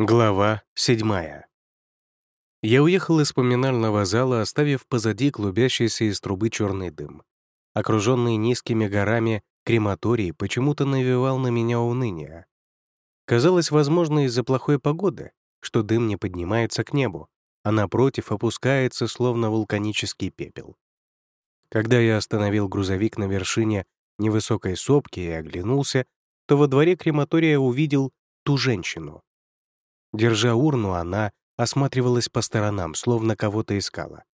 Глава седьмая. Я уехал из поминального зала, оставив позади клубящийся из трубы черный дым. Окруженный низкими горами, крематорий почему-то навевал на меня уныние. Казалось, возможно, из-за плохой погоды, что дым не поднимается к небу, а напротив опускается, словно вулканический пепел. Когда я остановил грузовик на вершине невысокой сопки и оглянулся, то во дворе крематория увидел ту женщину — Держа урну, она осматривалась по сторонам, словно кого-то искала.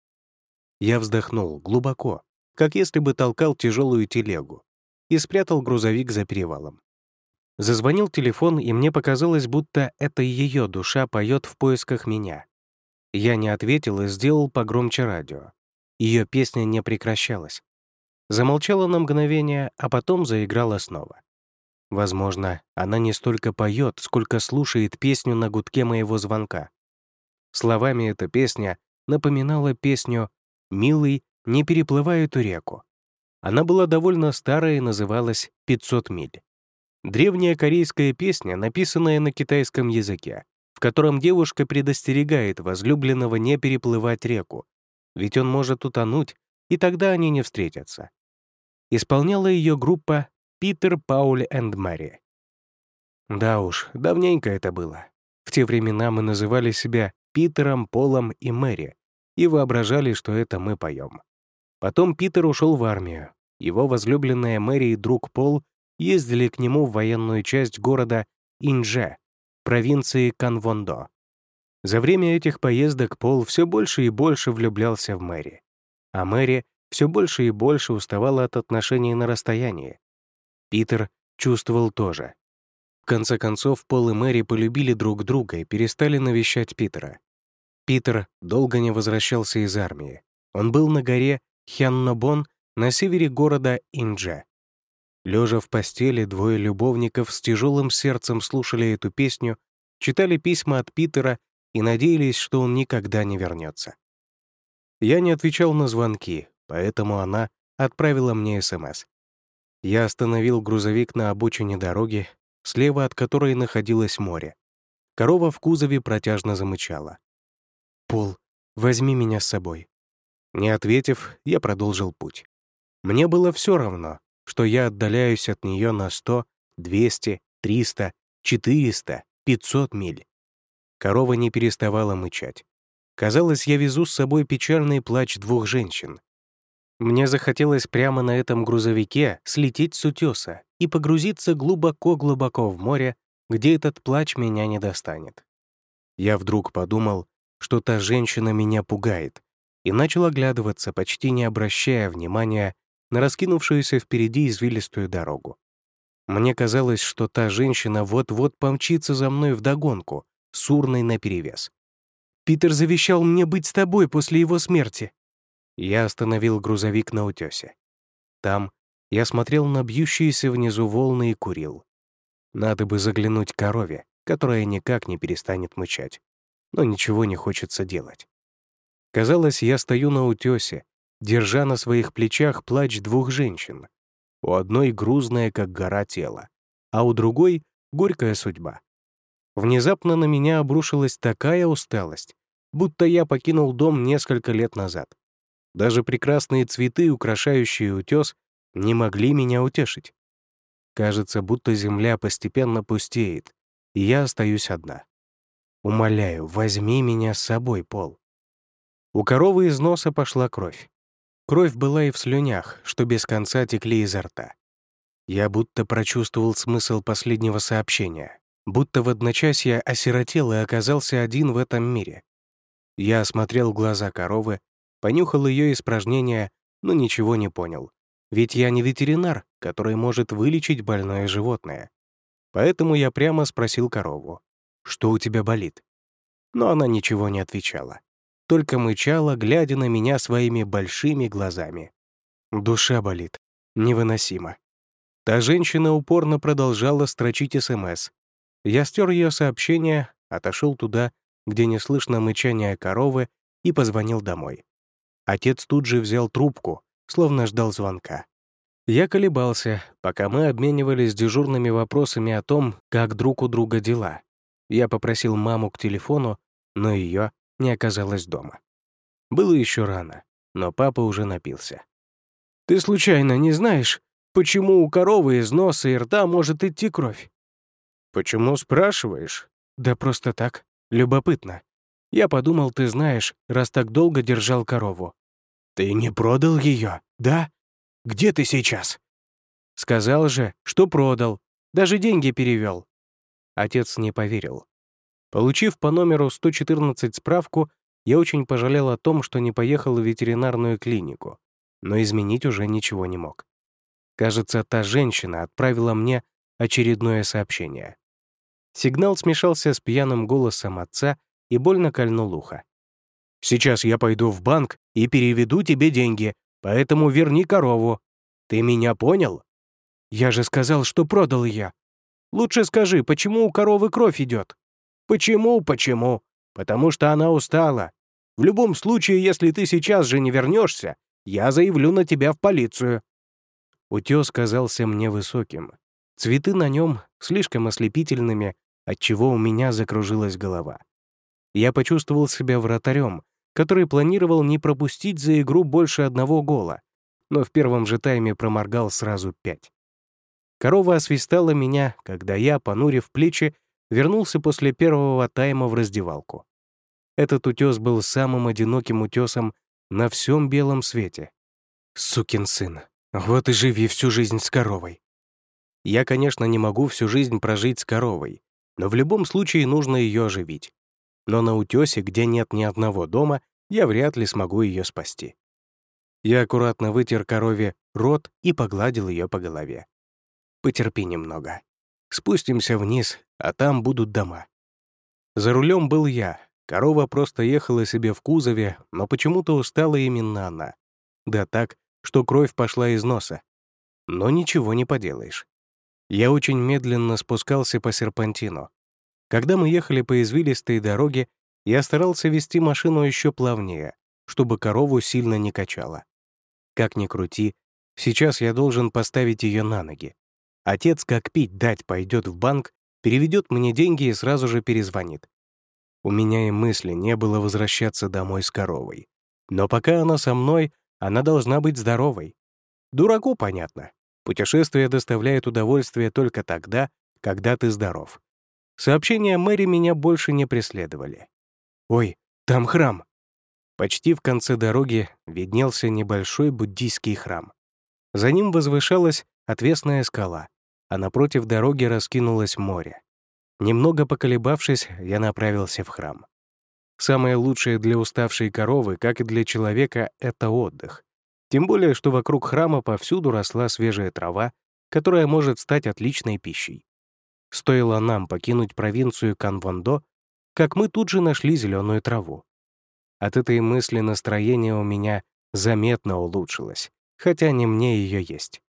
Я вздохнул глубоко, как если бы толкал тяжелую телегу, и спрятал грузовик за перевалом. Зазвонил телефон, и мне показалось, будто это ее душа поет в поисках меня. Я не ответил и сделал погромче радио. Ее песня не прекращалась. Замолчала на мгновение, а потом заиграла снова. Возможно, она не столько поет, сколько слушает песню на гудке моего звонка. Словами эта песня напоминала песню «Милый, не переплывай эту реку». Она была довольно старая и называлась «500 миль». Древняя корейская песня, написанная на китайском языке, в котором девушка предостерегает возлюбленного не переплывать реку, ведь он может утонуть, и тогда они не встретятся. Исполняла ее группа Питер, Пауль и Мэри. Да уж, давненько это было. В те времена мы называли себя Питером, Полом и Мэри и воображали, что это мы поем. Потом Питер ушел в армию. Его возлюбленная Мэри и друг Пол ездили к нему в военную часть города Инже, провинции Канвондо. За время этих поездок Пол все больше и больше влюблялся в Мэри, а Мэри все больше и больше уставала от отношений на расстоянии. Питер чувствовал тоже. В конце концов, Пол и Мэри полюбили друг друга и перестали навещать Питера. Питер долго не возвращался из армии. Он был на горе Хяннобон на севере города Индже. Лежа в постели, двое любовников с тяжелым сердцем слушали эту песню, читали письма от Питера и надеялись, что он никогда не вернется. Я не отвечал на звонки, поэтому она отправила мне СМС. Я остановил грузовик на обочине дороги, слева от которой находилось море. Корова в кузове протяжно замычала. «Пол, возьми меня с собой». Не ответив, я продолжил путь. Мне было все равно, что я отдаляюсь от нее на 100, 200, 300, 400, 500 миль. Корова не переставала мычать. Казалось, я везу с собой печальный плач двух женщин, мне захотелось прямо на этом грузовике слететь с утеса и погрузиться глубоко-глубоко в море, где этот плач меня не достанет. Я вдруг подумал, что та женщина меня пугает, и начал оглядываться, почти не обращая внимания на раскинувшуюся впереди извилистую дорогу. Мне казалось, что та женщина вот-вот помчится за мной вдогонку, с урной наперевес. «Питер завещал мне быть с тобой после его смерти», я остановил грузовик на утёсе. Там я смотрел на бьющиеся внизу волны и курил. Надо бы заглянуть корове, которая никак не перестанет мычать, но ничего не хочется делать. Казалось, я стою на утёсе, держа на своих плечах плач двух женщин. У одной грузная, как гора тело, а у другой — горькая судьба. Внезапно на меня обрушилась такая усталость, будто я покинул дом несколько лет назад. Даже прекрасные цветы, украшающие утес, не могли меня утешить. Кажется, будто земля постепенно пустеет, и я остаюсь одна. Умоляю, возьми меня с собой, Пол. У коровы из носа пошла кровь. Кровь была и в слюнях, что без конца текли изо рта. Я будто прочувствовал смысл последнего сообщения, будто в одночасье осиротел и оказался один в этом мире. Я осмотрел глаза коровы понюхал ее испражнения, но ничего не понял. Ведь я не ветеринар, который может вылечить больное животное. Поэтому я прямо спросил корову, «Что у тебя болит?» Но она ничего не отвечала. Только мычала, глядя на меня своими большими глазами. Душа болит. Невыносимо. Та женщина упорно продолжала строчить СМС. Я стер ее сообщение, отошел туда, где не слышно мычания коровы, и позвонил домой. Отец тут же взял трубку, словно ждал звонка. Я колебался, пока мы обменивались дежурными вопросами о том, как друг у друга дела. Я попросил маму к телефону, но ее не оказалось дома. Было еще рано, но папа уже напился. «Ты случайно не знаешь, почему у коровы из носа и рта может идти кровь?» «Почему спрашиваешь?» «Да просто так. Любопытно. Я подумал, ты знаешь, раз так долго держал корову». «Ты не продал ее, да? Где ты сейчас?» «Сказал же, что продал. Даже деньги перевел. Отец не поверил. Получив по номеру 114 справку, я очень пожалел о том, что не поехал в ветеринарную клинику, но изменить уже ничего не мог. Кажется, та женщина отправила мне очередное сообщение. Сигнал смешался с пьяным голосом отца и больно кольнул ухо. «Сейчас я пойду в банк и переведу тебе деньги, поэтому верни корову. Ты меня понял?» «Я же сказал, что продал ее. Лучше скажи, почему у коровы кровь идет?» «Почему, почему? Потому что она устала. В любом случае, если ты сейчас же не вернешься, я заявлю на тебя в полицию». Утес казался мне высоким. Цветы на нем слишком ослепительными, отчего у меня закружилась голова. Я почувствовал себя вратарем, который планировал не пропустить за игру больше одного гола, но в первом же тайме проморгал сразу пять. Корова освистала меня, когда я, понурив плечи, вернулся после первого тайма в раздевалку. Этот утес был самым одиноким утесом на всем белом свете. Сукин сын, вот и живи всю жизнь с коровой. Я, конечно, не могу всю жизнь прожить с коровой, но в любом случае нужно ее оживить. Но на утесе, где нет ни одного дома, я вряд ли смогу ее спасти. Я аккуратно вытер корове рот и погладил ее по голове. Потерпи немного. Спустимся вниз, а там будут дома. За рулем был я. Корова просто ехала себе в кузове, но почему-то устала именно она. Да так, что кровь пошла из носа. Но ничего не поделаешь. Я очень медленно спускался по серпантину. Когда мы ехали по извилистой дороге, я старался вести машину еще плавнее, чтобы корову сильно не качало. Как ни крути, сейчас я должен поставить ее на ноги. Отец как пить дать пойдет в банк, переведет мне деньги и сразу же перезвонит. У меня и мысли не было возвращаться домой с коровой. Но пока она со мной, она должна быть здоровой. Дураку понятно. Путешествие доставляет удовольствие только тогда, когда ты здоров. Сообщения Мэри меня больше не преследовали. «Ой, там храм!» Почти в конце дороги виднелся небольшой буддийский храм. За ним возвышалась отвесная скала, а напротив дороги раскинулось море. Немного поколебавшись, я направился в храм. Самое лучшее для уставшей коровы, как и для человека, — это отдых. Тем более, что вокруг храма повсюду росла свежая трава, которая может стать отличной пищей. Стоило нам покинуть провинцию Канвондо, как мы тут же нашли зеленую траву. От этой мысли настроение у меня заметно улучшилось, хотя не мне ее есть.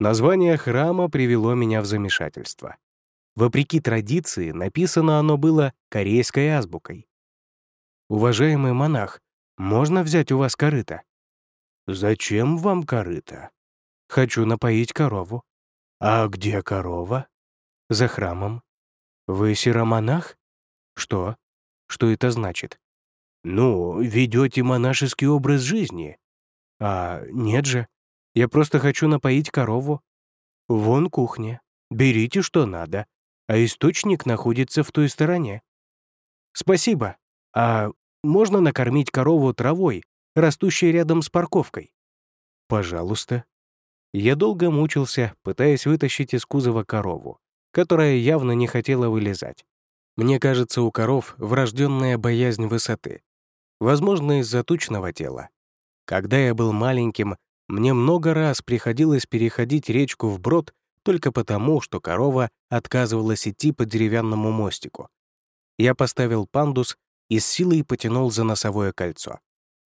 Название храма привело меня в замешательство. Вопреки традиции, написано оно было корейской азбукой. «Уважаемый монах, можно взять у вас корыто?» «Зачем вам корыто?» «Хочу напоить корову». «А где корова?» «За храмом». «Вы сиромонах?» «Что? Что это значит?» «Ну, ведете монашеский образ жизни». «А, нет же. Я просто хочу напоить корову». «Вон кухня. Берите, что надо. А источник находится в той стороне». «Спасибо. А можно накормить корову травой, растущей рядом с парковкой?» «Пожалуйста». Я долго мучился, пытаясь вытащить из кузова корову, которая явно не хотела вылезать. Мне кажется, у коров врожденная боязнь высоты. Возможно, из-за тучного тела. Когда я был маленьким, мне много раз приходилось переходить речку вброд только потому, что корова отказывалась идти по деревянному мостику. Я поставил пандус и с силой потянул за носовое кольцо.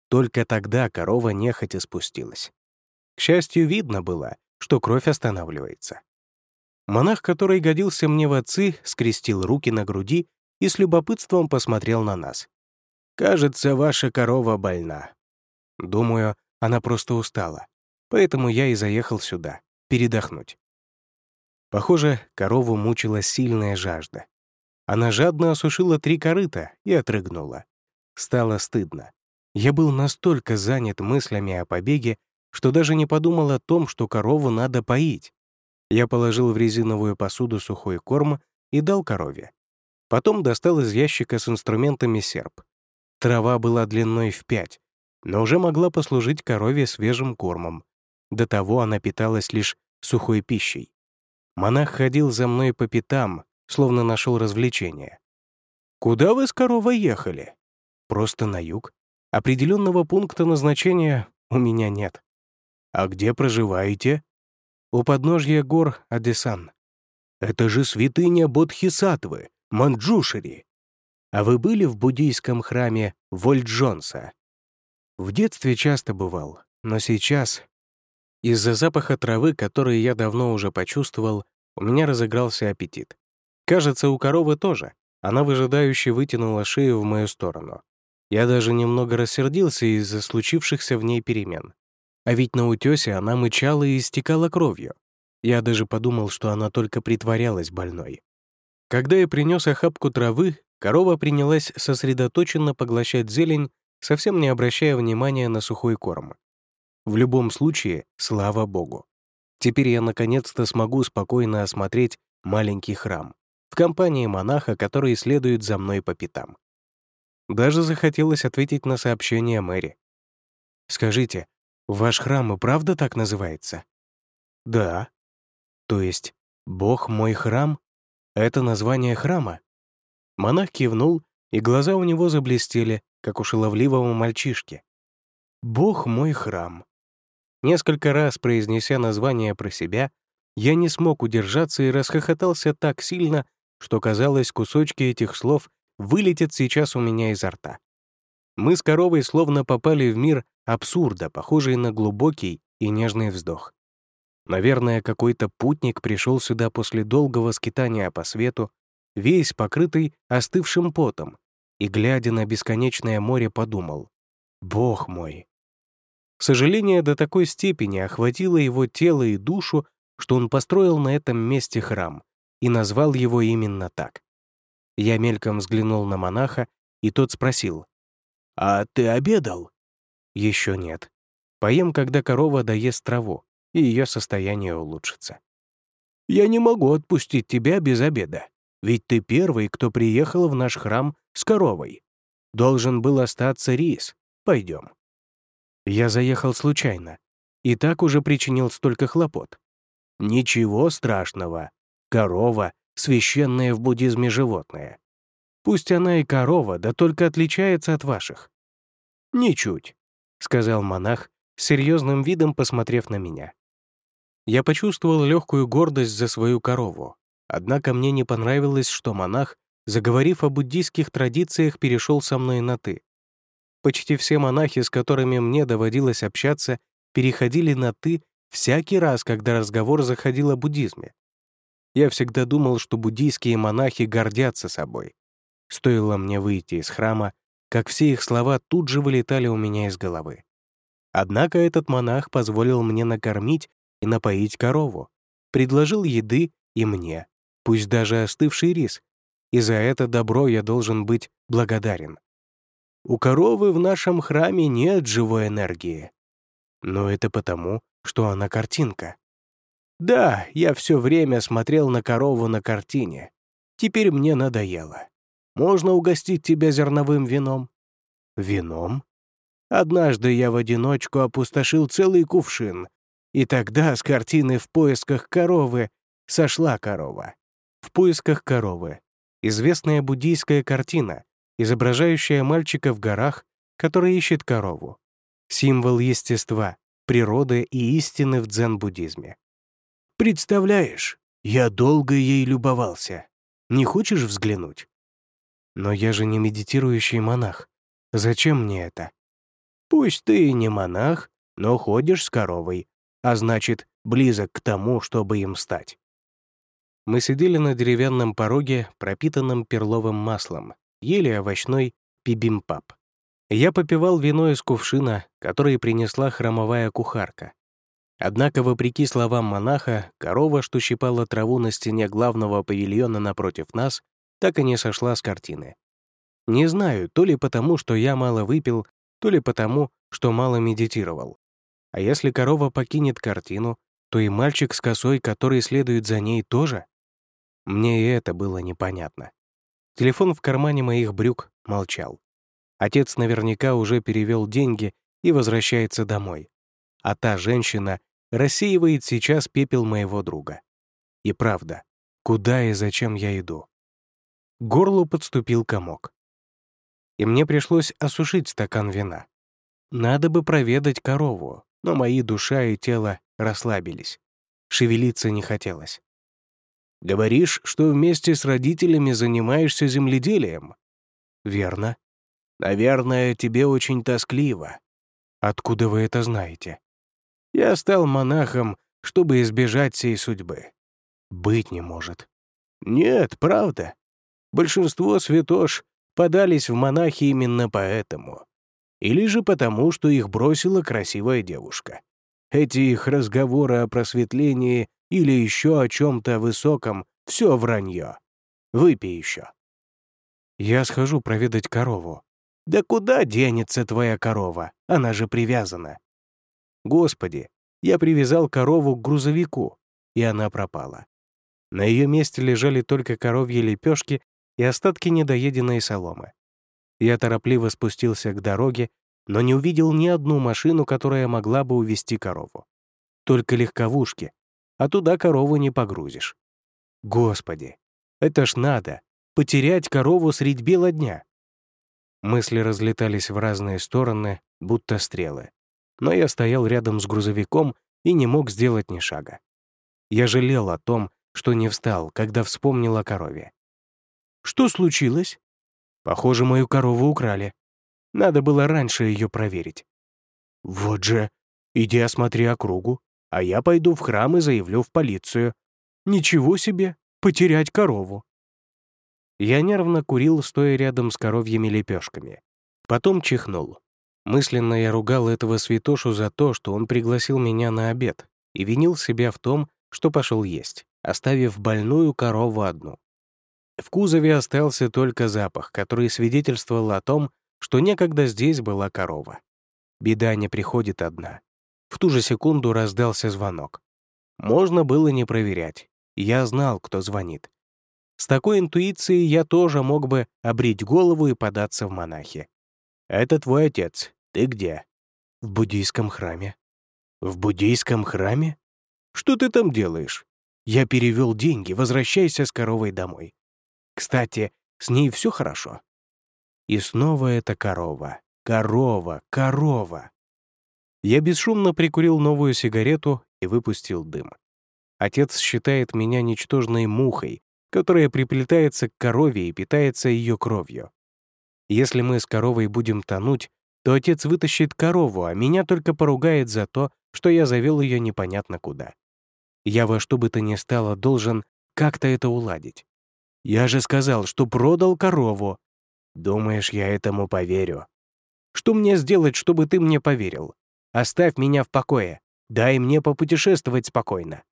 Только тогда корова нехотя спустилась. К счастью, видно было, что кровь останавливается. Монах, который годился мне в отцы, скрестил руки на груди и с любопытством посмотрел на нас. «Кажется, ваша корова больна». Думаю, она просто устала. Поэтому я и заехал сюда, передохнуть. Похоже, корову мучила сильная жажда. Она жадно осушила три корыта и отрыгнула. Стало стыдно. Я был настолько занят мыслями о побеге, что даже не подумал о том, что корову надо поить. Я положил в резиновую посуду сухой корм и дал корове. Потом достал из ящика с инструментами серп. Трава была длиной в пять, но уже могла послужить корове свежим кормом. До того она питалась лишь сухой пищей. Монах ходил за мной по пятам, словно нашел развлечение. «Куда вы с коровой ехали?» «Просто на юг. Определенного пункта назначения у меня нет». «А где проживаете?» «У подножья гор Адесан». «Это же святыня Бодхисаттвы, Манджушери. А вы были в буддийском храме Вольджонса?» В детстве часто бывал, но сейчас... Из-за запаха травы, который я давно уже почувствовал, у меня разыгрался аппетит. Кажется, у коровы тоже. Она выжидающе вытянула шею в мою сторону. Я даже немного рассердился из-за случившихся в ней перемен. А ведь на утёсе она мычала и истекала кровью. Я даже подумал, что она только притворялась больной. Когда я принес охапку травы, корова принялась сосредоточенно поглощать зелень, совсем не обращая внимания на сухой корм. В любом случае, слава богу. Теперь я наконец-то смогу спокойно осмотреть маленький храм в компании монаха, который следует за мной по пятам. Даже захотелось ответить на сообщение Мэри. «Скажите, Ваш храм и правда так называется? Да. То есть «Бог мой храм» — это название храма? Монах кивнул, и глаза у него заблестели, как у шаловливого мальчишки. «Бог мой храм». Несколько раз произнеся название про себя, я не смог удержаться и расхохотался так сильно, что, казалось, кусочки этих слов вылетят сейчас у меня изо рта. Мы с коровой словно попали в мир абсурда, похожий на глубокий и нежный вздох. Наверное, какой-то путник пришел сюда после долгого скитания по свету, весь покрытый остывшим потом, и, глядя на бесконечное море, подумал «Бог мой!». Сожаление до такой степени охватило его тело и душу, что он построил на этом месте храм и назвал его именно так. Я мельком взглянул на монаха, и тот спросил, «А ты обедал?» Еще нет. Поем, когда корова доест траву, и ее состояние улучшится. Я не могу отпустить тебя без обеда, ведь ты первый, кто приехал в наш храм с коровой. Должен был остаться рис. Пойдем. Я заехал случайно, и так уже причинил столько хлопот. Ничего страшного. Корова — священное в буддизме животное. Пусть она и корова, да только отличается от ваших. «Ничуть», — сказал монах, серьезным видом посмотрев на меня. Я почувствовал легкую гордость за свою корову, однако мне не понравилось, что монах, заговорив о буддийских традициях, перешел со мной на «ты». Почти все монахи, с которыми мне доводилось общаться, переходили на «ты» всякий раз, когда разговор заходил о буддизме. Я всегда думал, что буддийские монахи гордятся собой. Стоило мне выйти из храма, как все их слова тут же вылетали у меня из головы. Однако этот монах позволил мне накормить и напоить корову, предложил еды и мне, пусть даже остывший рис, и за это добро я должен быть благодарен. У коровы в нашем храме нет живой энергии. Но это потому, что она картинка. Да, я все время смотрел на корову на картине. Теперь мне надоело. Можно угостить тебя зерновым вином?» «Вином?» Однажды я в одиночку опустошил целый кувшин, и тогда с картины «В поисках коровы» сошла корова. «В поисках коровы» — известная буддийская картина, изображающая мальчика в горах, который ищет корову. Символ естества, природы и истины в дзен-буддизме. «Представляешь, я долго ей любовался. Не хочешь взглянуть?» Но я же не медитирующий монах. Зачем мне это? Пусть ты и не монах, но ходишь с коровой, а значит, близок к тому, чтобы им стать. Мы сидели на деревянном пороге, пропитанном перловым маслом, ели овощной пибимпап. Я попивал вино из кувшина, который принесла хромовая кухарка. Однако, вопреки словам монаха, корова, что щипала траву на стене главного павильона напротив нас, так и не сошла с картины. Не знаю, то ли потому, что я мало выпил, то ли потому, что мало медитировал. А если корова покинет картину, то и мальчик с косой, который следует за ней, тоже? Мне и это было непонятно. Телефон в кармане моих брюк молчал. Отец наверняка уже перевел деньги и возвращается домой. А та женщина рассеивает сейчас пепел моего друга. И правда, куда и зачем я иду? К горлу подступил комок. И мне пришлось осушить стакан вина. Надо бы проведать корову, но мои душа и тело расслабились. Шевелиться не хотелось. «Говоришь, что вместе с родителями занимаешься земледелием?» «Верно. Наверное, тебе очень тоскливо». «Откуда вы это знаете?» «Я стал монахом, чтобы избежать сей судьбы». «Быть не может». «Нет, правда. Большинство святош подались в монахи именно поэтому. Или же потому, что их бросила красивая девушка. Эти их разговоры о просветлении или еще о чем-то высоком — все вранье. Выпей еще. Я схожу проведать корову. Да куда денется твоя корова? Она же привязана. Господи, я привязал корову к грузовику, и она пропала. На ее месте лежали только коровьи лепешки и остатки недоеденной соломы. Я торопливо спустился к дороге, но не увидел ни одну машину, которая могла бы увести корову. Только легковушки, а туда корову не погрузишь. Господи, это ж надо, потерять корову средь бела дня. Мысли разлетались в разные стороны, будто стрелы. Но я стоял рядом с грузовиком и не мог сделать ни шага. Я жалел о том, что не встал, когда вспомнил о корове. Что случилось? Похоже, мою корову украли. Надо было раньше ее проверить. Вот же, иди осмотри округу, а я пойду в храм и заявлю в полицию. Ничего себе, потерять корову. Я нервно курил, стоя рядом с коровьими лепешками. Потом чихнул. Мысленно я ругал этого святошу за то, что он пригласил меня на обед, и винил себя в том, что пошел есть, оставив больную корову одну. В кузове остался только запах, который свидетельствовал о том, что некогда здесь была корова. Беда не приходит одна. В ту же секунду раздался звонок. Можно было не проверять. Я знал, кто звонит. С такой интуицией я тоже мог бы обрить голову и податься в монахи. «Это твой отец. Ты где?» «В буддийском храме». «В буддийском храме? Что ты там делаешь?» «Я перевел деньги, возвращайся с коровой домой. Кстати, с ней все хорошо. И снова эта корова. Корова, корова. Я бесшумно прикурил новую сигарету и выпустил дым. Отец считает меня ничтожной мухой, которая приплетается к корове и питается ее кровью. Если мы с коровой будем тонуть, то отец вытащит корову, а меня только поругает за то, что я завел ее непонятно куда. Я во что бы то ни стало должен как-то это уладить. Я же сказал, что продал корову. Думаешь, я этому поверю? Что мне сделать, чтобы ты мне поверил? Оставь меня в покое. Дай мне попутешествовать спокойно.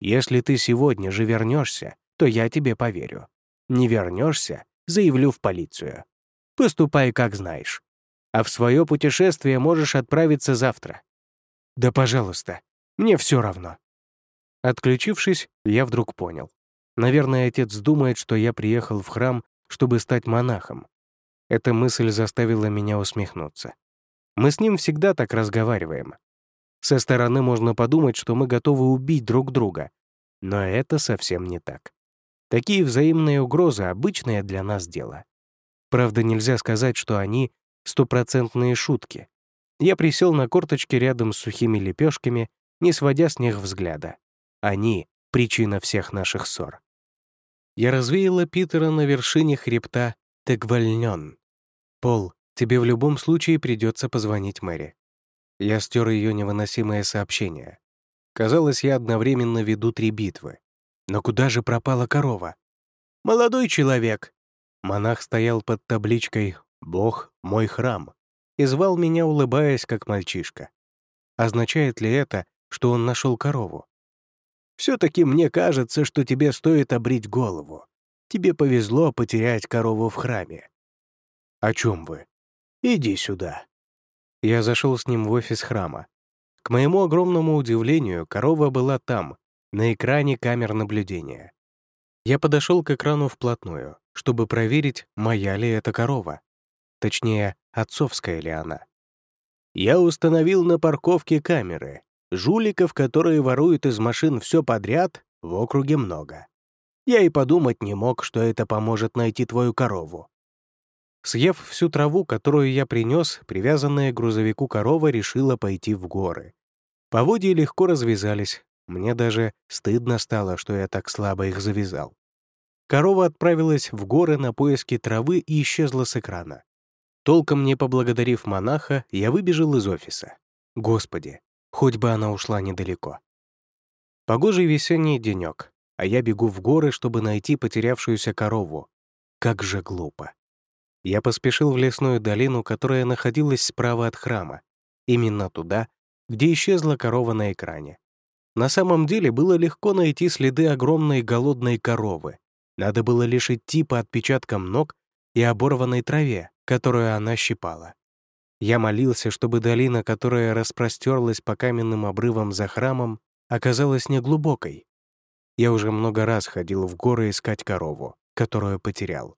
Если ты сегодня же вернешься, то я тебе поверю. Не вернешься, заявлю в полицию. Поступай, как знаешь. А в свое путешествие можешь отправиться завтра. Да, пожалуйста, мне все равно. Отключившись, я вдруг понял. Наверное, отец думает, что я приехал в храм, чтобы стать монахом. Эта мысль заставила меня усмехнуться. Мы с ним всегда так разговариваем. Со стороны можно подумать, что мы готовы убить друг друга. Но это совсем не так. Такие взаимные угрозы — обычное для нас дело. Правда, нельзя сказать, что они — стопроцентные шутки. Я присел на корточки рядом с сухими лепешками, не сводя с них взгляда. Они причина всех наших ссор. Я развеяла Питера на вершине хребта Тегвальнён. «Пол, тебе в любом случае придется позвонить Мэри». Я стер ее невыносимое сообщение. Казалось, я одновременно веду три битвы. Но куда же пропала корова? «Молодой человек!» Монах стоял под табличкой «Бог — мой храм» и звал меня, улыбаясь, как мальчишка. Означает ли это, что он нашел корову? Все-таки мне кажется, что тебе стоит обрить голову. тебе повезло потерять корову в храме». «О чем вы?» «Иди сюда». Я зашел с ним в офис храма. К моему огромному удивлению, корова была там, на экране камер наблюдения. Я подошел к экрану вплотную, чтобы проверить, моя ли это корова. Точнее, отцовская ли она. Я установил на парковке камеры. Жуликов, которые воруют из машин все подряд, в округе много. Я и подумать не мог, что это поможет найти твою корову. Съев всю траву, которую я принес, привязанная к грузовику корова решила пойти в горы. Поводья легко развязались. Мне даже стыдно стало, что я так слабо их завязал. Корова отправилась в горы на поиски травы и исчезла с экрана. Толком не поблагодарив монаха, я выбежал из офиса. Господи, хоть бы она ушла недалеко. Погожий весенний денек, а я бегу в горы, чтобы найти потерявшуюся корову. Как же глупо. Я поспешил в лесную долину, которая находилась справа от храма, именно туда, где исчезла корова на экране. На самом деле было легко найти следы огромной голодной коровы. Надо было лишь идти по отпечаткам ног и оборванной траве, которую она щипала. Я молился, чтобы долина, которая распростерлась по каменным обрывам за храмом, оказалась неглубокой. Я уже много раз ходил в горы искать корову, которую потерял.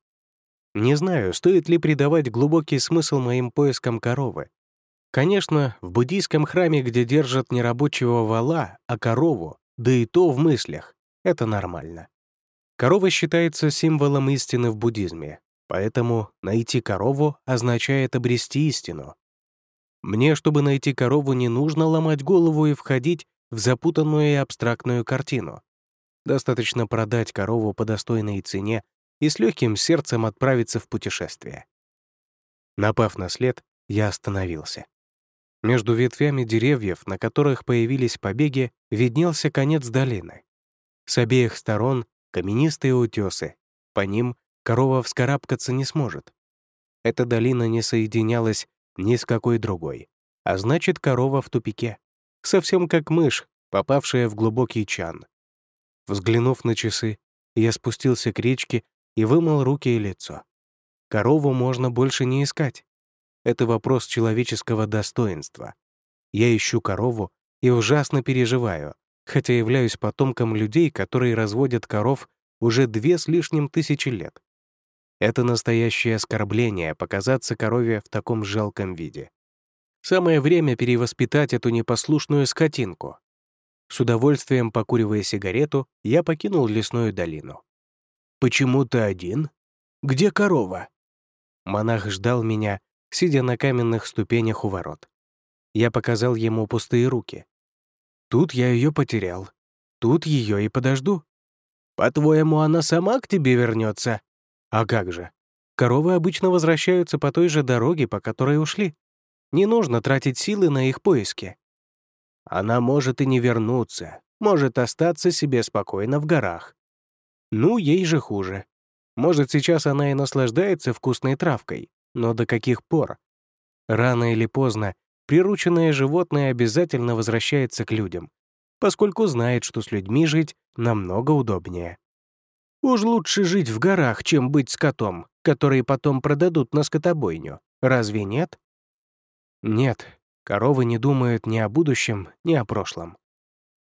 Не знаю, стоит ли придавать глубокий смысл моим поискам коровы. Конечно, в буддийском храме, где держат не рабочего вала, а корову, да и то в мыслях, это нормально. Корова считается символом истины в буддизме, Поэтому найти корову означает обрести истину. Мне, чтобы найти корову, не нужно ломать голову и входить в запутанную и абстрактную картину. Достаточно продать корову по достойной цене и с легким сердцем отправиться в путешествие. Напав на след, я остановился. Между ветвями деревьев, на которых появились побеги, виднелся конец долины. С обеих сторон — каменистые утесы, по ним корова вскарабкаться не сможет. Эта долина не соединялась ни с какой другой, а значит, корова в тупике. Совсем как мышь, попавшая в глубокий чан. Взглянув на часы, я спустился к речке и вымыл руки и лицо. Корову можно больше не искать. Это вопрос человеческого достоинства. Я ищу корову и ужасно переживаю, хотя являюсь потомком людей, которые разводят коров уже две с лишним тысячи лет. Это настоящее оскорбление показаться корове в таком жалком виде. Самое время перевоспитать эту непослушную скотинку. С удовольствием покуривая сигарету, я покинул лесную долину. «Почему ты один? Где корова?» Монах ждал меня, сидя на каменных ступенях у ворот. Я показал ему пустые руки. Тут я ее потерял. Тут ее и подожду. «По-твоему, она сама к тебе вернется? А как же? Коровы обычно возвращаются по той же дороге, по которой ушли. Не нужно тратить силы на их поиски. Она может и не вернуться, может остаться себе спокойно в горах. Ну, ей же хуже. Может, сейчас она и наслаждается вкусной травкой, но до каких пор? Рано или поздно прирученное животное обязательно возвращается к людям, поскольку знает, что с людьми жить намного удобнее. Уж лучше жить в горах, чем быть скотом, который потом продадут на скотобойню. Разве нет? Нет, коровы не думают ни о будущем, ни о прошлом.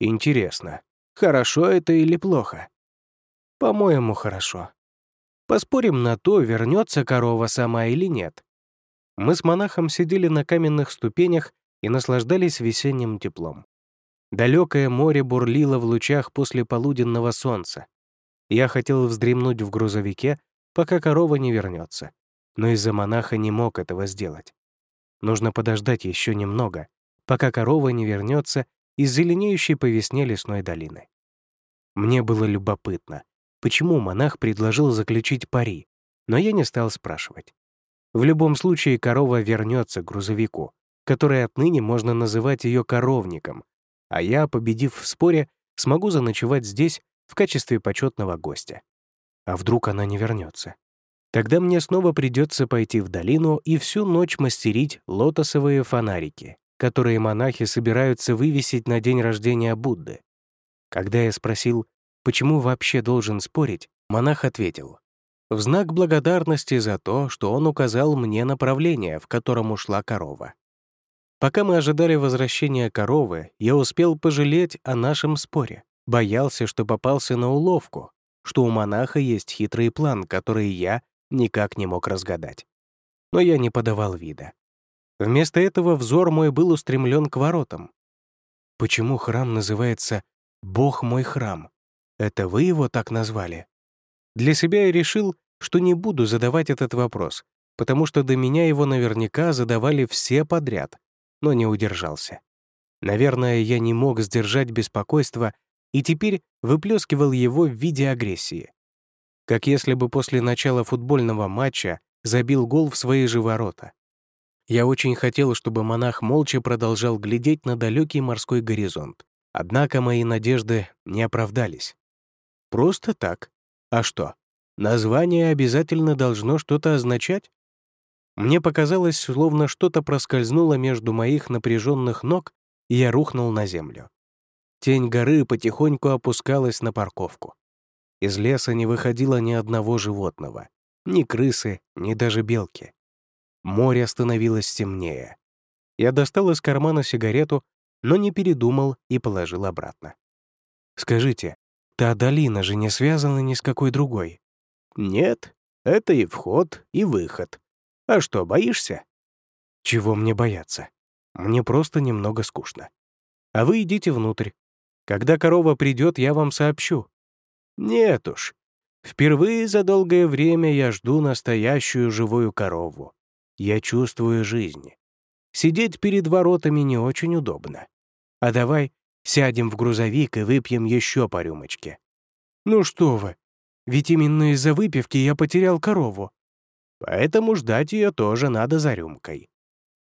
Интересно, хорошо это или плохо? По-моему, хорошо. Поспорим на то, вернется корова сама или нет. Мы с монахом сидели на каменных ступенях и наслаждались весенним теплом. Далекое море бурлило в лучах после полуденного солнца, я хотел вздремнуть в грузовике, пока корова не вернется, но из-за монаха не мог этого сделать. Нужно подождать еще немного, пока корова не вернется из зеленеющей по весне лесной долины. Мне было любопытно, почему монах предложил заключить пари, но я не стал спрашивать. В любом случае корова вернется к грузовику, который отныне можно называть ее коровником, а я, победив в споре, смогу заночевать здесь в качестве почетного гостя. А вдруг она не вернется? Тогда мне снова придется пойти в долину и всю ночь мастерить лотосовые фонарики, которые монахи собираются вывесить на день рождения Будды. Когда я спросил, почему вообще должен спорить, Монах ответил, в знак благодарности за то, что он указал мне направление, в котором ушла корова. Пока мы ожидали возвращения коровы, я успел пожалеть о нашем споре. Боялся, что попался на уловку, что у монаха есть хитрый план, который я никак не мог разгадать. Но я не подавал вида. Вместо этого взор мой был устремлен к воротам. Почему храм называется «Бог мой храм»? Это вы его так назвали? Для себя я решил, что не буду задавать этот вопрос, потому что до меня его наверняка задавали все подряд, но не удержался. Наверное, я не мог сдержать беспокойство и теперь выплескивал его в виде агрессии. Как если бы после начала футбольного матча забил гол в свои же ворота. Я очень хотел, чтобы монах молча продолжал глядеть на далекий морской горизонт. Однако мои надежды не оправдались. Просто так. А что? Название обязательно должно что-то означать? Мне показалось, словно что-то проскользнуло между моих напряженных ног, и я рухнул на землю. Тень горы потихоньку опускалась на парковку. Из леса не выходило ни одного животного, ни крысы, ни даже белки. Море становилось темнее. Я достал из кармана сигарету, но не передумал и положил обратно. «Скажите, та долина же не связана ни с какой другой?» «Нет, это и вход, и выход. А что, боишься?» «Чего мне бояться? Мне просто немного скучно. А вы идите внутрь. Когда корова придет, я вам сообщу». «Нет уж. Впервые за долгое время я жду настоящую живую корову. Я чувствую жизнь. Сидеть перед воротами не очень удобно. А давай сядем в грузовик и выпьем еще по рюмочке. Ну что вы, ведь именно из-за выпивки я потерял корову. Поэтому ждать ее тоже надо за рюмкой.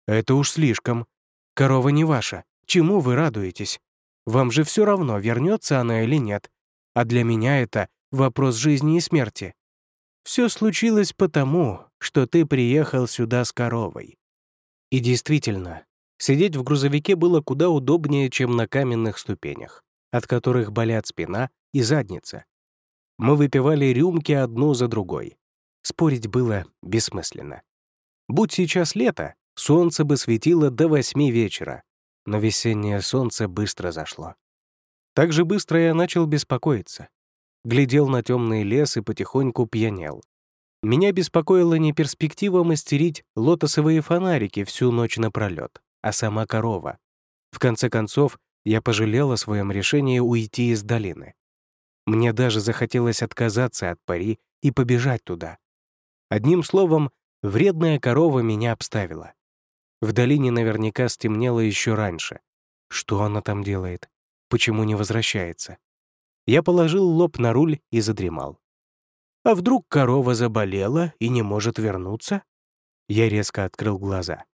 Это уж слишком. Корова не ваша. Чему вы радуетесь? Вам же все равно, вернется она или нет. А для меня это вопрос жизни и смерти. Все случилось потому, что ты приехал сюда с коровой». И действительно, сидеть в грузовике было куда удобнее, чем на каменных ступенях, от которых болят спина и задница. Мы выпивали рюмки одну за другой. Спорить было бессмысленно. Будь сейчас лето, солнце бы светило до восьми вечера, но весеннее солнце быстро зашло. Так же быстро я начал беспокоиться. Глядел на темный лес и потихоньку пьянел. Меня беспокоила не перспектива мастерить лотосовые фонарики всю ночь напролет, а сама корова. В конце концов, я пожалел о своем решении уйти из долины. Мне даже захотелось отказаться от пари и побежать туда. Одним словом, вредная корова меня обставила. В долине наверняка стемнело еще раньше. Что она там делает? Почему не возвращается? Я положил лоб на руль и задремал. А вдруг корова заболела и не может вернуться? Я резко открыл глаза.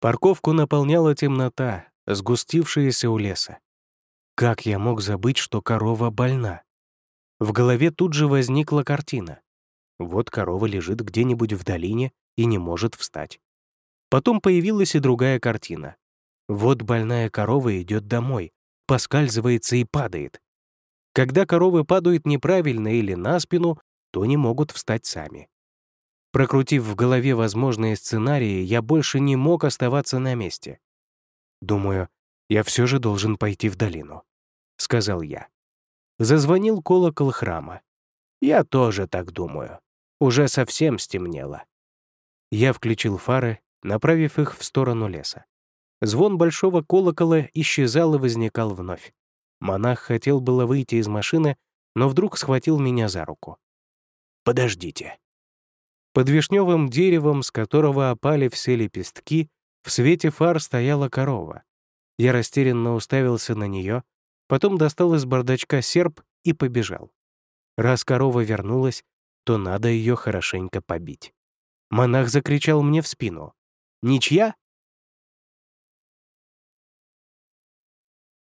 Парковку наполняла темнота, сгустившаяся у леса. Как я мог забыть, что корова больна? В голове тут же возникла картина. Вот корова лежит где-нибудь в долине и не может встать. Потом появилась и другая картина. Вот больная корова идет домой, поскальзывается и падает. Когда коровы падают неправильно или на спину, то не могут встать сами. Прокрутив в голове возможные сценарии, я больше не мог оставаться на месте. «Думаю, я все же должен пойти в долину», — сказал я. Зазвонил колокол храма. «Я тоже так думаю. Уже совсем стемнело». Я включил фары, направив их в сторону леса. Звон большого колокола исчезал и возникал вновь. Монах хотел было выйти из машины, но вдруг схватил меня за руку. Подождите». Под вишневым деревом, с которого опали все лепестки, в свете фар стояла корова. Я растерянно уставился на нее, потом достал из бардачка серп и побежал. Раз корова вернулась, то надо ее хорошенько побить. Монах закричал мне в спину. «Ничья?